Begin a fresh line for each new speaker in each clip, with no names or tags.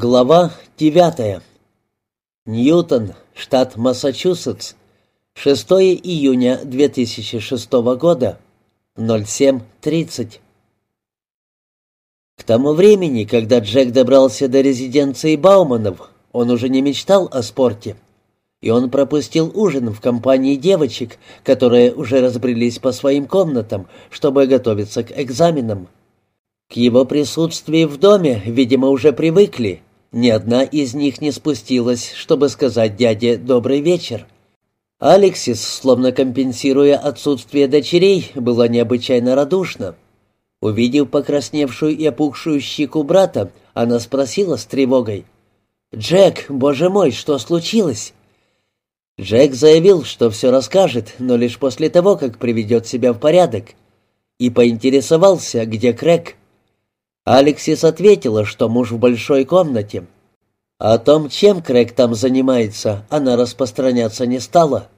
Глава девятая. Ньютон, штат Массачусетс. 6 июня 2006 года. 07.30. К тому времени, когда Джек добрался до резиденции Бауманов, он уже не мечтал о спорте. И он пропустил ужин в компании девочек, которые уже разбрелись по своим комнатам, чтобы готовиться к экзаменам. К его присутствию в доме, видимо, уже привыкли. Ни одна из них не спустилась, чтобы сказать дяде «добрый вечер». Алексис, словно компенсируя отсутствие дочерей, была необычайно радушна. Увидев покрасневшую и опухшую щеку брата, она спросила с тревогой. «Джек, боже мой, что случилось?» Джек заявил, что все расскажет, но лишь после того, как приведет себя в порядок, и поинтересовался, где Крэг. Алексис ответила, что муж в большой комнате. О том, чем Крэг там занимается, она распространяться не стала.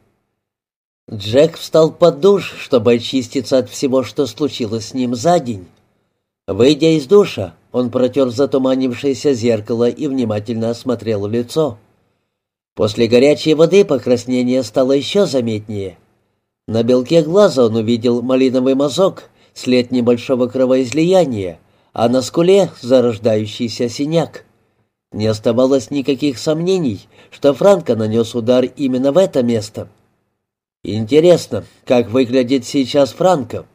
Джек встал под душ, чтобы очиститься от всего, что случилось с ним за день. Выйдя из душа, он протер затуманившееся зеркало и внимательно осмотрел лицо. После горячей воды покраснение стало еще заметнее. На белке глаза он увидел малиновый мазок, след небольшого кровоизлияния, а на скуле зарождающийся синяк. Не оставалось никаких сомнений, что Франко нанес удар именно в это место. Интересно, как выглядит сейчас Франко?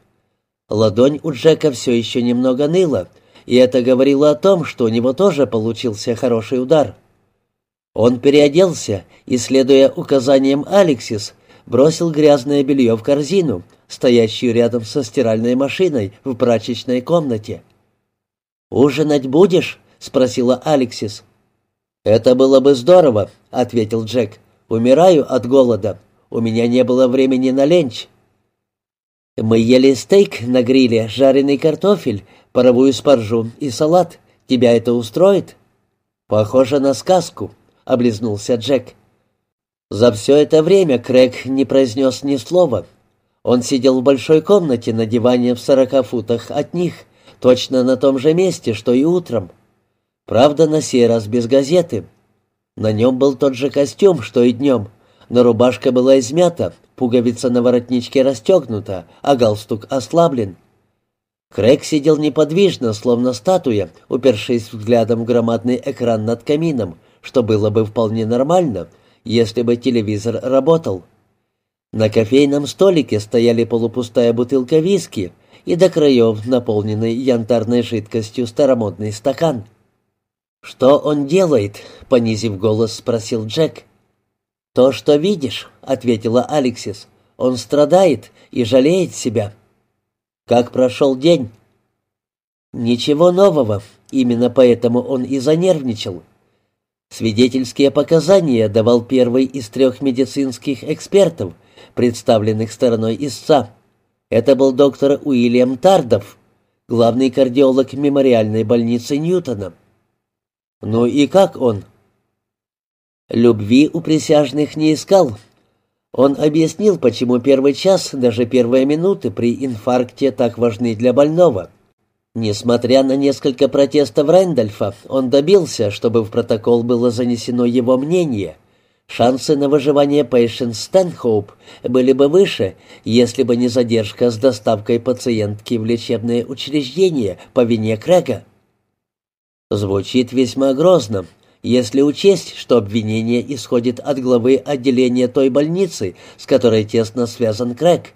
Ладонь у Джека все еще немного ныла, и это говорило о том, что у него тоже получился хороший удар. Он переоделся и, следуя указаниям Алексис, бросил грязное белье в корзину, стоящую рядом со стиральной машиной в прачечной комнате. «Ужинать будешь?» — спросила Алексис. «Это было бы здорово», — ответил Джек. «Умираю от голода. У меня не было времени на ленч». «Мы ели стейк на гриле, жареный картофель, паровую спаржу и салат. Тебя это устроит?» «Похоже на сказку», — облизнулся Джек. За все это время Крэг не произнес ни слова. Он сидел в большой комнате на диване в сорока футах от них — Точно на том же месте, что и утром. Правда, на сей раз без газеты. На нем был тот же костюм, что и днем, но рубашка была измята, пуговица на воротничке расстегнута, а галстук ослаблен. Крэг сидел неподвижно, словно статуя, упершись взглядом в громадный экран над камином, что было бы вполне нормально, если бы телевизор работал. На кофейном столике стояли полупустая бутылка виски — и до краев наполненный янтарной жидкостью старомодный стакан. «Что он делает?» — понизив голос, спросил Джек. «То, что видишь», — ответила Алексис. «Он страдает и жалеет себя». «Как прошел день?» «Ничего нового. Именно поэтому он и занервничал». Свидетельские показания давал первый из трех медицинских экспертов, представленных стороной истца. Это был доктор Уильям Тардов, главный кардиолог мемориальной больницы Ньютона. Ну и как он? Любви у присяжных не искал. Он объяснил, почему первый час, даже первые минуты при инфаркте так важны для больного. Несмотря на несколько протестов Рэндольфа, он добился, чтобы в протокол было занесено его мнение – Шансы на выживание Пейшенс Стэнхоуп были бы выше, если бы не задержка с доставкой пациентки в лечебное учреждение по вине Крэга. Звучит весьма грозно, если учесть, что обвинение исходит от главы отделения той больницы, с которой тесно связан Крэг.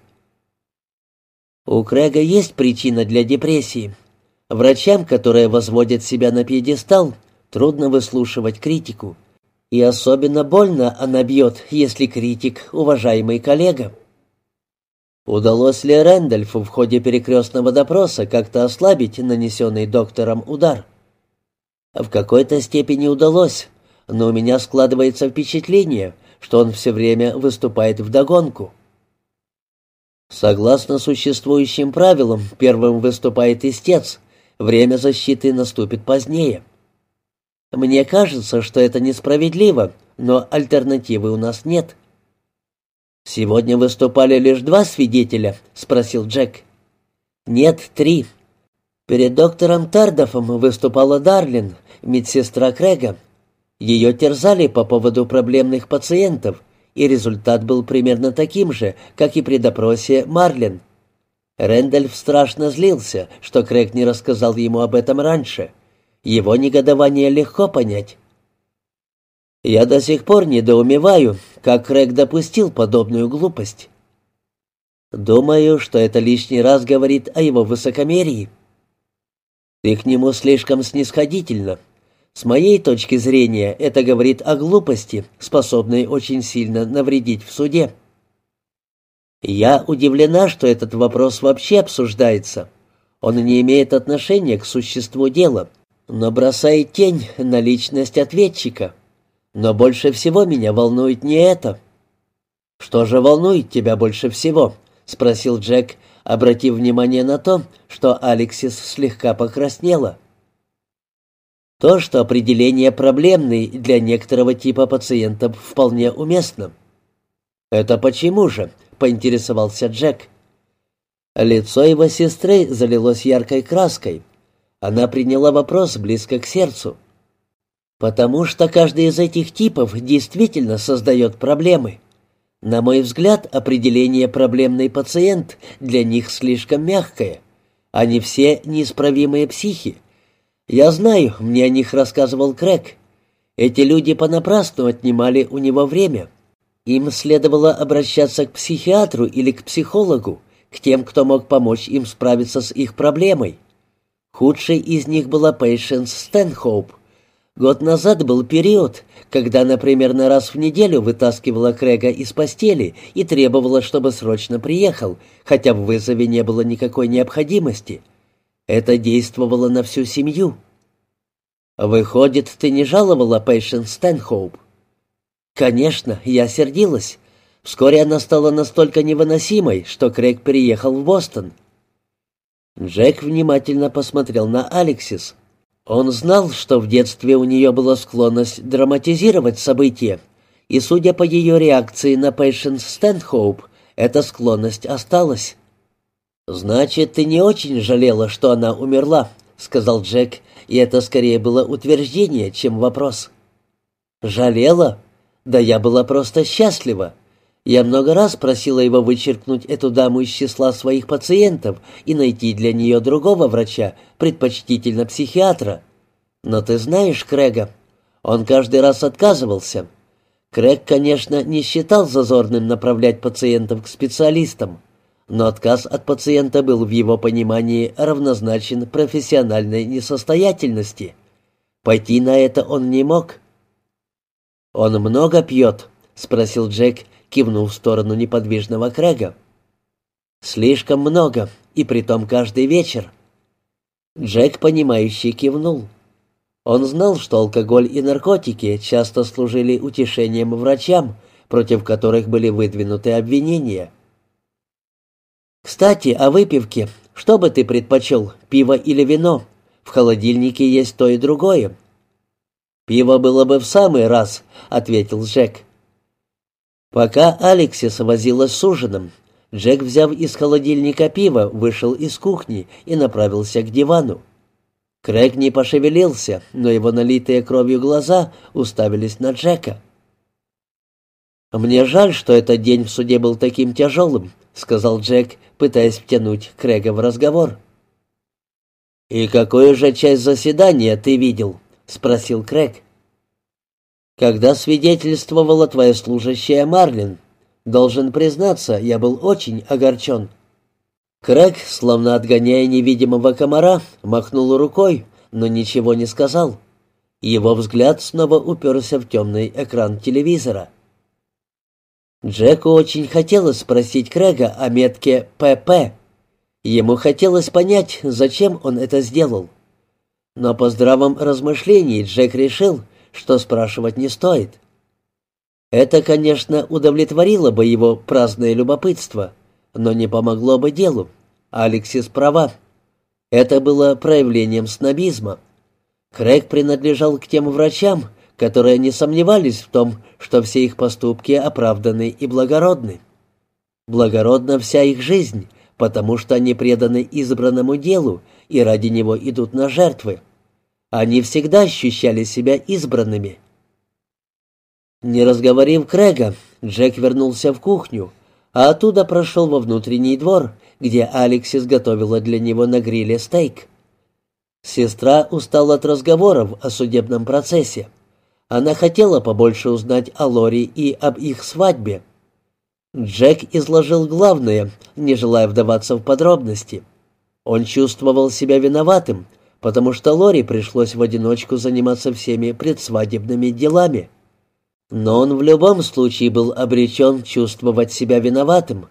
У Крэга есть причина для депрессии. Врачам, которые возводят себя на пьедестал, трудно выслушивать критику. И особенно больно она бьет, если критик — уважаемый коллега. Удалось ли Рэндольфу в ходе перекрестного допроса как-то ослабить нанесенный доктором удар? В какой-то степени удалось, но у меня складывается впечатление, что он все время выступает вдогонку. Согласно существующим правилам, первым выступает истец, время защиты наступит позднее. Мне кажется, что это несправедливо, но альтернативы у нас нет». «Сегодня выступали лишь два свидетеля?» — спросил Джек. «Нет, три. Перед доктором Тардофом выступала Дарлин, медсестра Крэга. Ее терзали по поводу проблемных пациентов, и результат был примерно таким же, как и при допросе Марлин. Рэндальф страшно злился, что Крэг не рассказал ему об этом раньше. Его негодование легко понять. Я до сих пор недоумеваю, как Крэг допустил подобную глупость. Думаю, что это лишний раз говорит о его высокомерии. Ты к нему слишком снисходительно. С моей точки зрения, это говорит о глупости, способной очень сильно навредить в суде. Я удивлена, что этот вопрос вообще обсуждается. Он не имеет отношения к существу дела, но тень на личность ответчика. Но больше всего меня волнует не это. «Что же волнует тебя больше всего?» — спросил Джек, обратив внимание на то, что Алексис слегка покраснела. То, что определение проблемный для некоторого типа пациентов вполне уместно. «Это почему же?» — поинтересовался Джек. Лицо его сестры залилось яркой краской. Она приняла вопрос близко к сердцу. Потому что каждый из этих типов действительно создает проблемы. На мой взгляд, определение «проблемный пациент» для них слишком мягкое. Они все неисправимые психи. Я знаю, мне о них рассказывал Крэг. Эти люди понапрасну отнимали у него время. Им следовало обращаться к психиатру или к психологу, к тем, кто мог помочь им справиться с их проблемой. Худшей из них была Пейшенс Стэнхоуп. Год назад был период, когда она примерно раз в неделю вытаскивала Крэга из постели и требовала, чтобы срочно приехал, хотя в вызове не было никакой необходимости. Это действовало на всю семью. «Выходит, ты не жаловала Пейшен Стэнхоуп?» «Конечно, я сердилась. Вскоре она стала настолько невыносимой, что Крэг переехал в Бостон». Джек внимательно посмотрел на Алексис. Он знал, что в детстве у нее была склонность драматизировать события, и, судя по ее реакции на Пейшенс Стэнхоуп, эта склонность осталась. «Значит, ты не очень жалела, что она умерла», — сказал Джек, и это скорее было утверждение, чем вопрос. «Жалела? Да я была просто счастлива. Я много раз просила его вычеркнуть эту даму из числа своих пациентов и найти для нее другого врача, предпочтительно психиатра. Но ты знаешь Крэга. Он каждый раз отказывался. Крэг, конечно, не считал зазорным направлять пациентов к специалистам, но отказ от пациента был в его понимании равнозначен профессиональной несостоятельности. Пойти на это он не мог. «Он много пьет?» — спросил Джек, кивнув в сторону неподвижного Крэга. «Слишком много, и притом каждый вечер». Джек, понимающий, кивнул. Он знал, что алкоголь и наркотики часто служили утешением врачам, против которых были выдвинуты обвинения. «Кстати, о выпивке. Что бы ты предпочел, пиво или вино? В холодильнике есть то и другое». «Пиво было бы в самый раз», — ответил Джек. Пока Алексис возилась с ужином, Джек, взяв из холодильника пиво, вышел из кухни и направился к дивану. Крэг не пошевелился, но его налитые кровью глаза уставились на Джека. «Мне жаль, что этот день в суде был таким тяжелым», — сказал Джек, пытаясь втянуть Крэга в разговор. «И какую же часть заседания ты видел?» — спросил Крэг. Когда свидетельствовала твоя служащая Марлин, должен признаться, я был очень огорчен. Крэг, словно отгоняя невидимого комара, махнул рукой, но ничего не сказал. Его взгляд снова уперся в темный экран телевизора. Джеку очень хотелось спросить Крэга о метке «ПП». Ему хотелось понять, зачем он это сделал. Но по здравом размышлении Джек решил, что спрашивать не стоит. Это, конечно, удовлетворило бы его праздное любопытство, но не помогло бы делу. Алексис права. Это было проявлением снобизма. Крэг принадлежал к тем врачам, которые не сомневались в том, что все их поступки оправданы и благородны. Благородна вся их жизнь, потому что они преданы избранному делу и ради него идут на жертвы. Они всегда ощущали себя избранными. Не разговорив Крэга, Джек вернулся в кухню, а оттуда прошел во внутренний двор, где Алексис готовила для него на гриле стейк. Сестра устала от разговоров о судебном процессе. Она хотела побольше узнать о Лори и об их свадьбе. Джек изложил главное, не желая вдаваться в подробности. Он чувствовал себя виноватым, потому что Лори пришлось в одиночку заниматься всеми предсвадебными делами. Но он в любом случае был обречен чувствовать себя виноватым.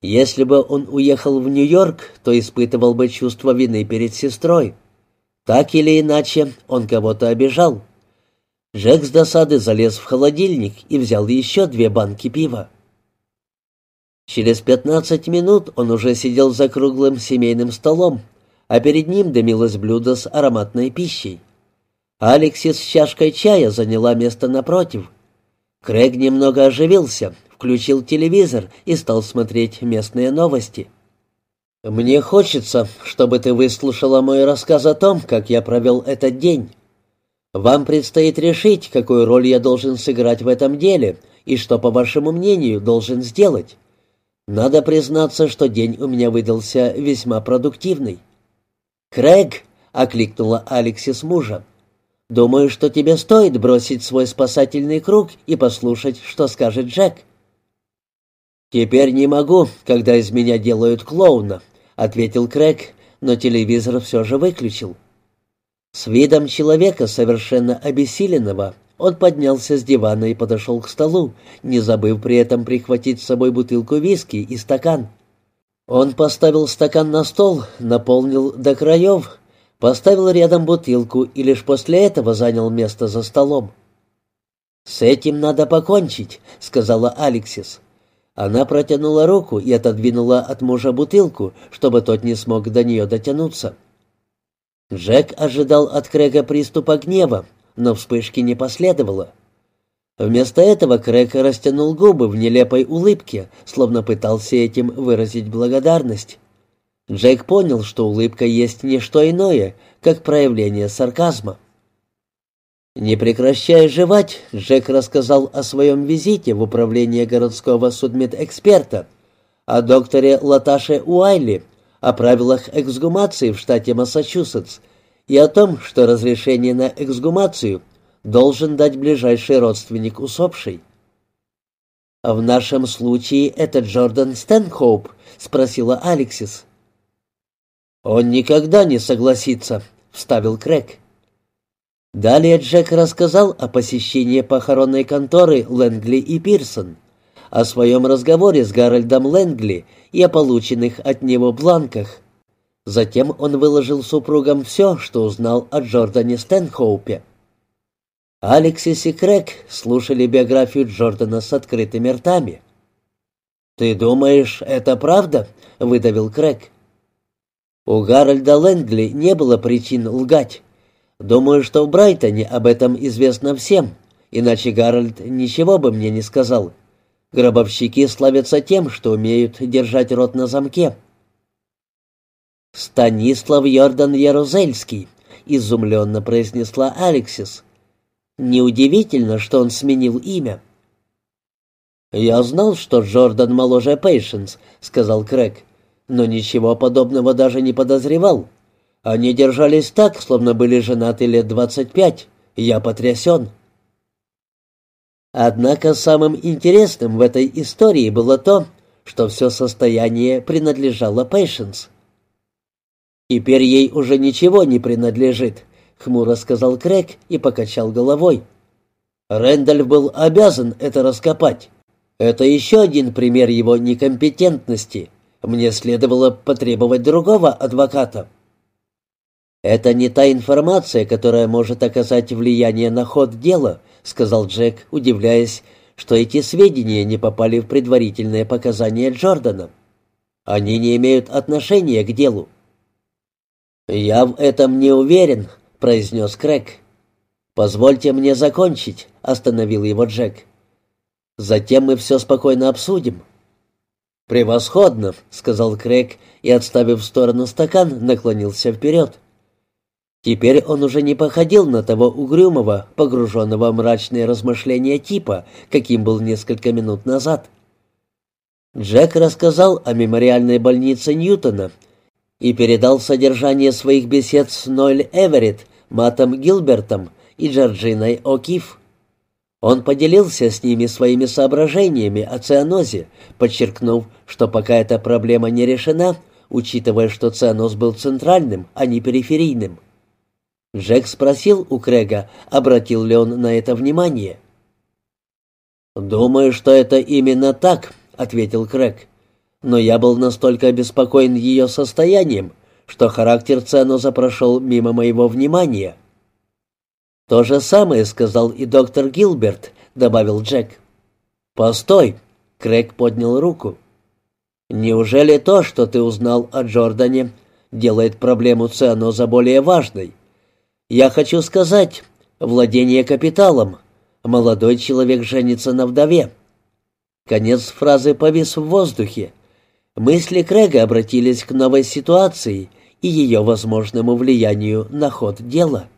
Если бы он уехал в Нью-Йорк, то испытывал бы чувство вины перед сестрой. Так или иначе, он кого-то обижал. Джек с досады залез в холодильник и взял еще две банки пива. Через пятнадцать минут он уже сидел за круглым семейным столом, а перед ним дымилось блюдо с ароматной пищей. Алексис с чашкой чая заняла место напротив. Крэг немного оживился, включил телевизор и стал смотреть местные новости. «Мне хочется, чтобы ты выслушала мой рассказ о том, как я провел этот день. Вам предстоит решить, какую роль я должен сыграть в этом деле и что, по вашему мнению, должен сделать. Надо признаться, что день у меня выдался весьма продуктивный». «Крэг!» — окликнула Алексис мужа. «Думаю, что тебе стоит бросить свой спасательный круг и послушать, что скажет Джек». «Теперь не могу, когда из меня делают клоуна», — ответил Крэг, но телевизор все же выключил. С видом человека, совершенно обессиленного, он поднялся с дивана и подошел к столу, не забыв при этом прихватить с собой бутылку виски и стакан. Он поставил стакан на стол, наполнил до краев, поставил рядом бутылку и лишь после этого занял место за столом. «С этим надо покончить», — сказала Алексис. Она протянула руку и отодвинула от мужа бутылку, чтобы тот не смог до нее дотянуться. Джек ожидал от Крэга приступа гнева, но вспышки не последовало. Вместо этого Крэг растянул губы в нелепой улыбке, словно пытался этим выразить благодарность. Джек понял, что улыбка есть не что иное, как проявление сарказма. Не прекращая жевать, Джек рассказал о своем визите в управление городского судмедэксперта, о докторе Латаше Уайли, о правилах эксгумации в штате Массачусетс и о том, что разрешение на эксгумацию должен дать ближайший родственник усопшей. «В нашем случае это Джордан Стэнхоуп?» — спросила Алексис. «Он никогда не согласится», — вставил Крэг. Далее Джек рассказал о посещении похоронной конторы Лэнгли и Пирсон, о своем разговоре с Гарольдом Лэнгли и о полученных от него бланках. Затем он выложил супругам все, что узнал о Джордане Стэнхоупе. Алексис и Крэг слушали биографию Джордана с открытыми ртами. «Ты думаешь, это правда?» — выдавил Крэг. У Гарольда Лэнгли не было причин лгать. Думаю, что в Брайтоне об этом известно всем, иначе Гарольд ничего бы мне не сказал. Гробовщики славятся тем, что умеют держать рот на замке. «Станислав Йордан Ярузельский», — изумленно произнесла Алексис. «Неудивительно, что он сменил имя». «Я знал, что Джордан моложе Пейшенс», — сказал Крэг, «но ничего подобного даже не подозревал. Они держались так, словно были женаты лет двадцать пять. Я потрясен». Однако самым интересным в этой истории было то, что все состояние принадлежало Пейшенс. «Теперь ей уже ничего не принадлежит», — хмуро сказал Крэг и покачал головой. «Рэндальф был обязан это раскопать. Это еще один пример его некомпетентности. Мне следовало потребовать другого адвоката». «Это не та информация, которая может оказать влияние на ход дела», — сказал Джек, удивляясь, что эти сведения не попали в предварительные показания Джордана. «Они не имеют отношения к делу». «Я в этом не уверен», — произнес Крэг. «Позвольте мне закончить», — остановил его Джек. «Затем мы все спокойно обсудим». «Превосходно», — сказал Крэг и, отставив в сторону стакан, наклонился вперед. Теперь он уже не походил на того угрюмого, погруженного в мрачные размышления типа, каким был несколько минут назад. Джек рассказал о мемориальной больнице Ньютона и передал содержание своих бесед с Нойль Эверетт, Матом Гилбертом и Джорджиной О'Кифф. Он поделился с ними своими соображениями о цианозе, подчеркнув, что пока эта проблема не решена, учитывая, что цианоз был центральным, а не периферийным. Джек спросил у Крэга, обратил ли он на это внимание. «Думаю, что это именно так», — ответил Крэг. «Но я был настолько обеспокоен ее состоянием, что характер цианоза прошел мимо моего внимания». «То же самое сказал и доктор Гилберт», — добавил Джек. «Постой!» — Крэг поднял руку. «Неужели то, что ты узнал о Джордане, делает проблему цианоза более важной? Я хочу сказать, владение капиталом. Молодой человек женится на вдове». Конец фразы повис в воздухе. Мысли Крэга обратились к новой ситуации и ее возможному влиянию на ход дела.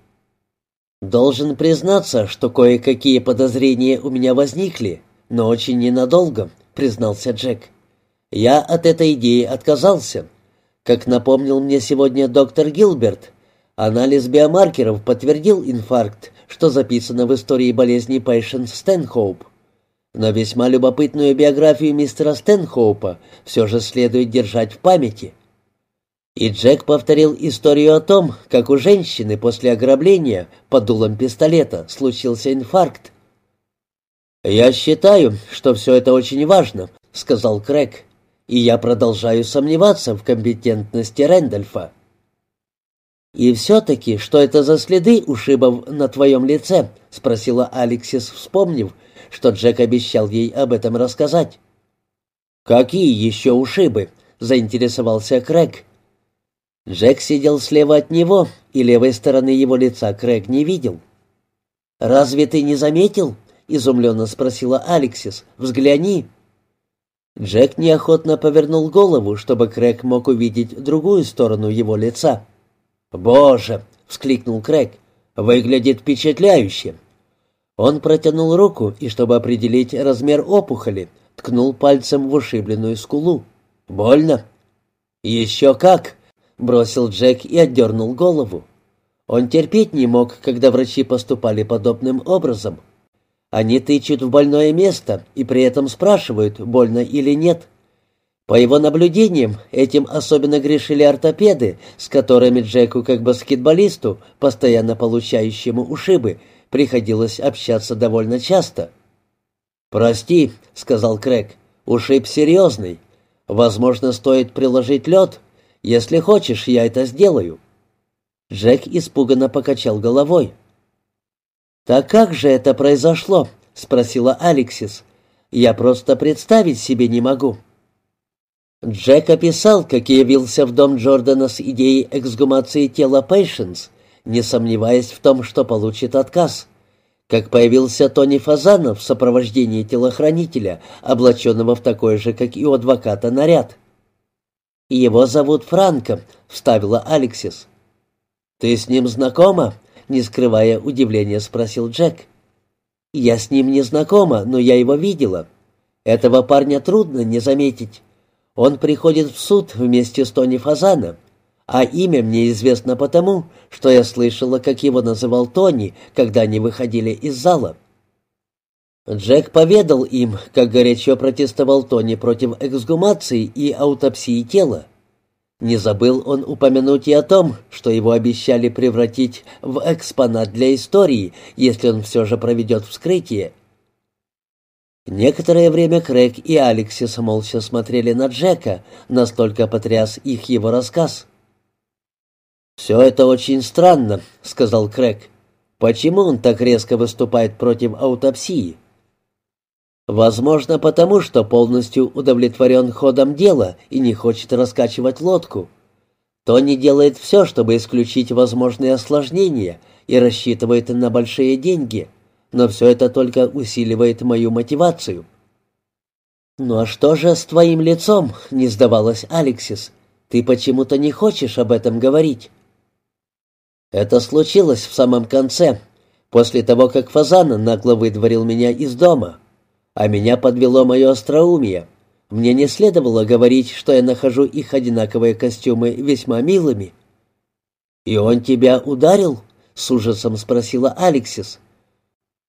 «Должен признаться, что кое-какие подозрения у меня возникли, но очень ненадолго», — признался Джек. «Я от этой идеи отказался. Как напомнил мне сегодня доктор Гилберт, анализ биомаркеров подтвердил инфаркт, что записано в истории болезни Пэйшен Стэнхоуп. Но весьма любопытную биографию мистера Стэнхоупа все же следует держать в памяти». И Джек повторил историю о том, как у женщины после ограбления под дулом пистолета случился инфаркт. «Я считаю, что все это очень важно», — сказал Крэг, «и я продолжаю сомневаться в компетентности Рэндольфа». «И все-таки, что это за следы ушибов на твоем лице?» — спросила Алексис, вспомнив, что Джек обещал ей об этом рассказать. «Какие еще ушибы?» — заинтересовался Крэг. Джек сидел слева от него, и левой стороны его лица Крэг не видел. «Разве ты не заметил?» — изумленно спросила Алексис. «Взгляни». Джек неохотно повернул голову, чтобы Крэг мог увидеть другую сторону его лица. «Боже!» — вскликнул Крэг. «Выглядит впечатляюще!» Он протянул руку и, чтобы определить размер опухоли, ткнул пальцем в ушибленную скулу. «Больно?» «Еще как!» бросил Джек и отдернул голову. Он терпеть не мог, когда врачи поступали подобным образом. Они тычут в больное место и при этом спрашивают, больно или нет. По его наблюдениям, этим особенно грешили ортопеды, с которыми Джеку, как баскетболисту, постоянно получающему ушибы, приходилось общаться довольно часто. «Прости», — сказал Крэг, — «ушиб серьезный. Возможно, стоит приложить лед, если хочешь, я это сделаю». Джек испуганно покачал головой. «Так как же это произошло?» — спросила Алексис. «Я просто представить себе не могу». Джек описал, как явился в дом Джордана с идеей эксгумации тела Пейшенс, не сомневаясь в том, что получит отказ. Как появился Тони Фазанов в сопровождении телохранителя, облаченного в такой же, как и у адвоката, наряд. «Его зовут Франко», — вставила Алексис. «Ты с ним знакома?» — не скрывая удивления, спросил Джек. «Я с ним не знакома, но я его видела. Этого парня трудно не заметить. Он приходит в суд вместе с Тони Фазаном, а имя мне известно потому, что я слышала, как его называл Тони, когда они выходили из зала». Джек поведал им, как горячо протестовал Тони против эксгумации и аутопсии тела. Не забыл он упомянуть и о том, что его обещали превратить в экспонат для истории, если он все же проведет вскрытие. Некоторое время Крэг и Алексис молча смотрели на Джека, настолько потряс их его рассказ. «Все это очень странно», — сказал Крэг. «Почему он так резко выступает против аутопсии?» Возможно, потому что полностью удовлетворен ходом дела и не хочет раскачивать лодку. Тони делает все, чтобы исключить возможные осложнения и рассчитывает на большие деньги, но все это только усиливает мою мотивацию. «Ну а что же с твоим лицом?» — не сдавалась Алексис. «Ты почему-то не хочешь об этом говорить». Это случилось в самом конце, после того, как Фазан нагло выдворил меня из дома. А меня подвело мое остроумие. Мне не следовало говорить, что я нахожу их одинаковые костюмы весьма милыми. «И он тебя ударил?» — с ужасом спросила Алексис.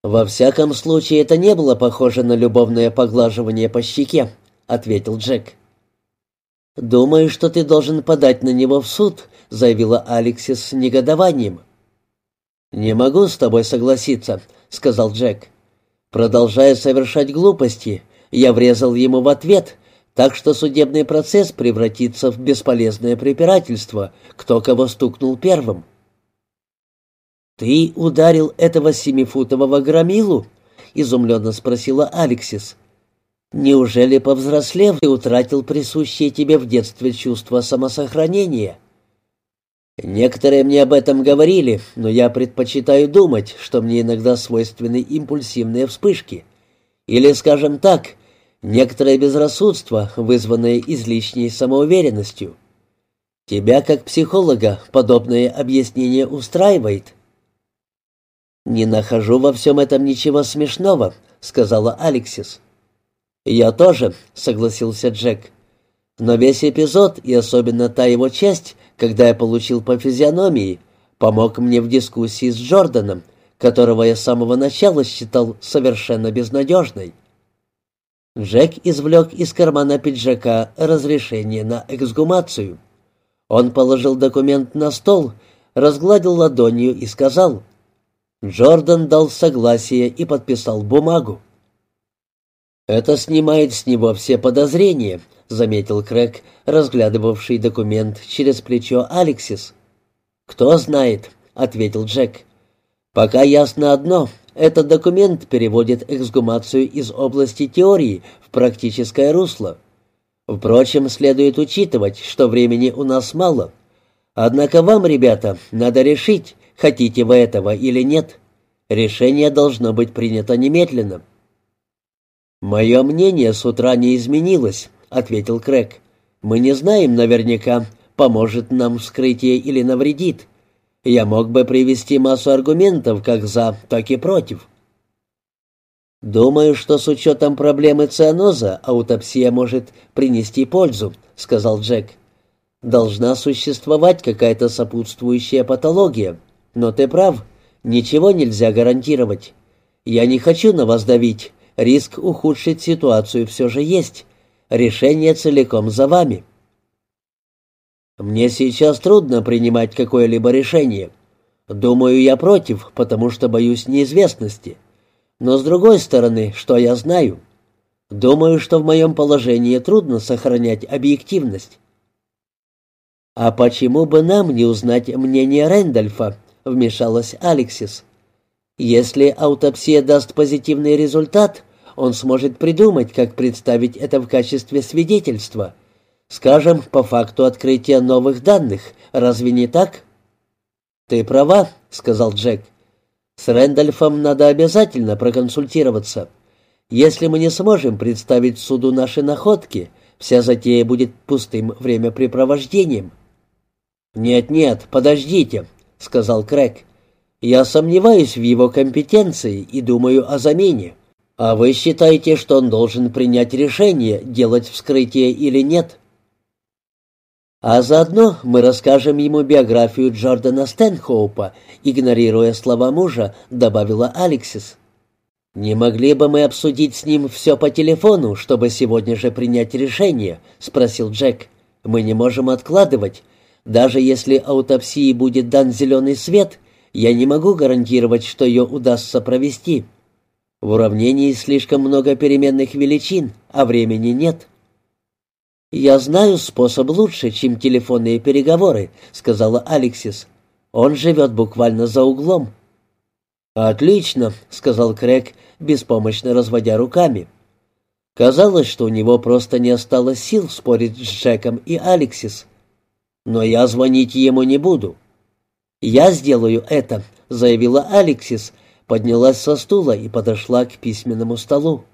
«Во всяком случае, это не было похоже на любовное поглаживание по щеке», — ответил Джек. «Думаю, что ты должен подать на него в суд», — заявила Алексис с негодованием. «Не могу с тобой согласиться», — сказал Джек. Продолжая совершать глупости, я врезал ему в ответ, так что судебный процесс превратится в бесполезное препирательство, кто кого стукнул первым. «Ты ударил этого семифутового громилу?» — изумленно спросила Алексис. «Неужели, повзрослев, ты утратил присущее тебе в детстве чувство самосохранения?» «Некоторые мне об этом говорили, но я предпочитаю думать, что мне иногда свойственны импульсивные вспышки. Или, скажем так, некоторое безрассудство, вызванное излишней самоуверенностью. Тебя, как психолога, подобное объяснение устраивает?» «Не нахожу во всем этом ничего смешного», — сказала Алексис. «Я тоже», — согласился Джек. «Но весь эпизод, и особенно та его часть, когда я получил по физиономии, помог мне в дискуссии с Джорданом, которого я с самого начала считал совершенно безнадежной». Джек извлек из кармана пиджака разрешение на эксгумацию. Он положил документ на стол, разгладил ладонью и сказал, Джордан дал согласие и подписал бумагу. «Это снимает с него все подозрения», — заметил Крэг, разглядывавший документ через плечо Алексис. «Кто знает», — ответил Джек. «Пока ясно одно. Этот документ переводит эксгумацию из области теории в практическое русло. Впрочем, следует учитывать, что времени у нас мало. Однако вам, ребята, надо решить, хотите вы этого или нет. Решение должно быть принято немедленно». «Мое мнение с утра не изменилось», — ответил Крэг. «Мы не знаем наверняка, поможет нам вскрытие или навредит. Я мог бы привести массу аргументов как за, так и против». «Думаю, что с учетом проблемы цианоза аутопсия может принести пользу», — сказал Джек. «Должна существовать какая-то сопутствующая патология. Но ты прав, ничего нельзя гарантировать. Я не хочу на вас давить, риск ухудшить ситуацию все же есть. Решение целиком за вами». «Мне сейчас трудно принимать какое-либо решение. Думаю, я против, потому что боюсь неизвестности. Но с другой стороны, что я знаю? Думаю, что в моем положении трудно сохранять объективность». «А почему бы нам не узнать мнение Рэндольфа?» — вмешалась Алексис. Если аутопсия даст позитивный результат, он сможет придумать, как представить это в качестве свидетельства. Скажем, по факту открытия новых данных. Разве не так? «Ты права», — сказал Джек. «С Рэндольфом надо обязательно проконсультироваться. Если мы не сможем представить суду наши находки, вся затея будет пустым времяпрепровождением». «Нет-нет, подождите», — сказал Крэг. Я сомневаюсь в его компетенции и думаю о замене. А вы считаете, что он должен принять решение, делать вскрытие или нет? А заодно мы расскажем ему биографию Джордана Стэнхоупа, игнорируя слова мужа, добавила Алексис. «Не могли бы мы обсудить с ним все по телефону, чтобы сегодня же принять решение?» — спросил Джек. «Мы не можем откладывать. Даже если аутопсии будет дан зеленый свет, я не могу гарантировать, что ее удастся провести. В уравнении слишком много переменных величин, а времени нет. «Я знаю способ лучше, чем телефонные переговоры», — сказала Алексис. «Он живет буквально за углом». «Отлично», — сказал Крэг, беспомощно разводя руками. Казалось, что у него просто не осталось сил спорить с Джеком и Алексис. «Но я звонить ему не буду. «Я сделаю это», — заявила Алексис, поднялась со стула и подошла к письменному столу.